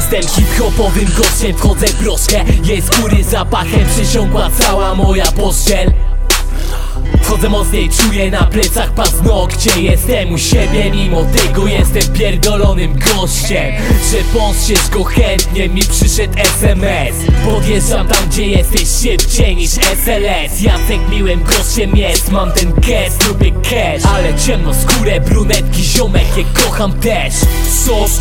Hip-hopowym gościem. Wchodzę w broszkę Jej skóry zapachem przysiągła cała moja pościel Wchodzę mocniej, czuję na plecach paznokcie Jestem u siebie, mimo tego jestem pierdolonym gościem. Że postrzeż go chętnie, mi przyszedł SMS Podjeżdżam tam, gdzie jesteś szybciej niż SLS Jacek miłym gościem jest, mam ten gest, lubię cash. Ale ciemno skórę, brunetki, ziomek, je kocham też. Sos,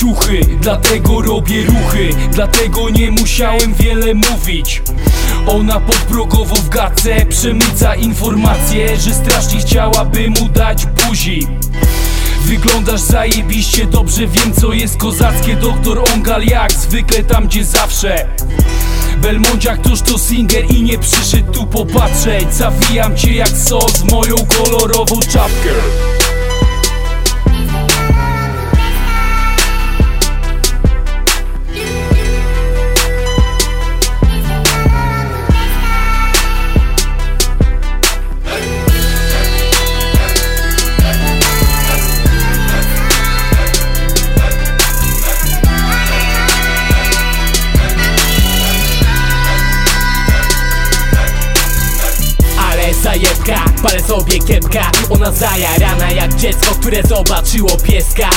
ciuchy Dlatego robię ruchy Dlatego nie musiałem wiele mówić. Ona podprogowo w gadce Przemyca informacje Że strasznie chciałaby mu dać buzi. Wyglądasz zajebiście, dobrze wiem co jest kozackie Doktor Ongal jak zwykle tam gdzie zawsze. Belmondziak toż to singer i nie przyszedł tu popatrzeć. Zawijam cię jak sos moją kolorową czapkę palę sobie kiepka Ona zajarana jak dziecko, które zobaczyło pieska.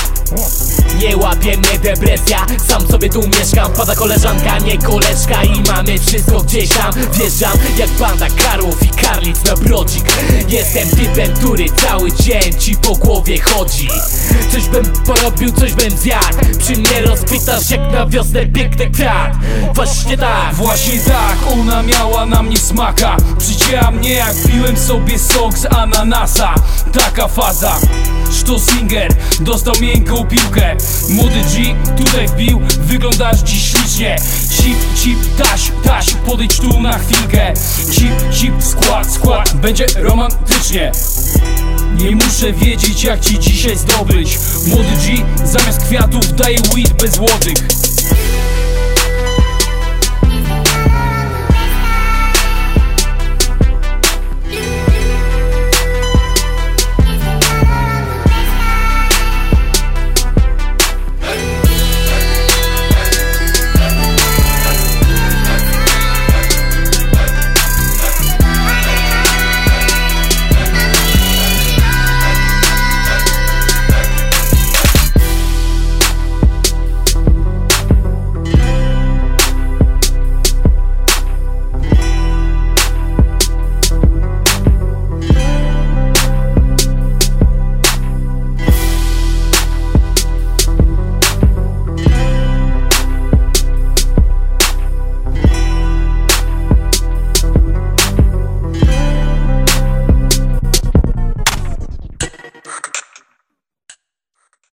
Nie łapie mnie depresja, sam sobie tu mieszkam. Pada koleżanka, nie koleżka i mamy wszystko gdzieś tam. Wjeżdżam jak banda karłów i karlic na brodzik. Jestem typem, który cały dzień ci po głowie chodzi. Coś bym porobił, coś bym zjadł. Przy mnie rozpytasz jak na wiosnę piękny kwiat. Właśnie tak. Właśnie tak, ona miała na mnie smaka Przycięła mnie jak piłem sobie sok z ananasa. Taka faza. Sztosinger dostał miękką piłkę. Młody G tutaj wbił, wyglądasz dziś ślicznie. Cip, cip, taś, taś, podejdź tu na chwilkę. Cip, cip, skład, skład, będzie romantycznie. Nie muszę wiedzieć jak ci dzisiaj zdobyć. Młody G zamiast kwiatów daje weed bez łodyg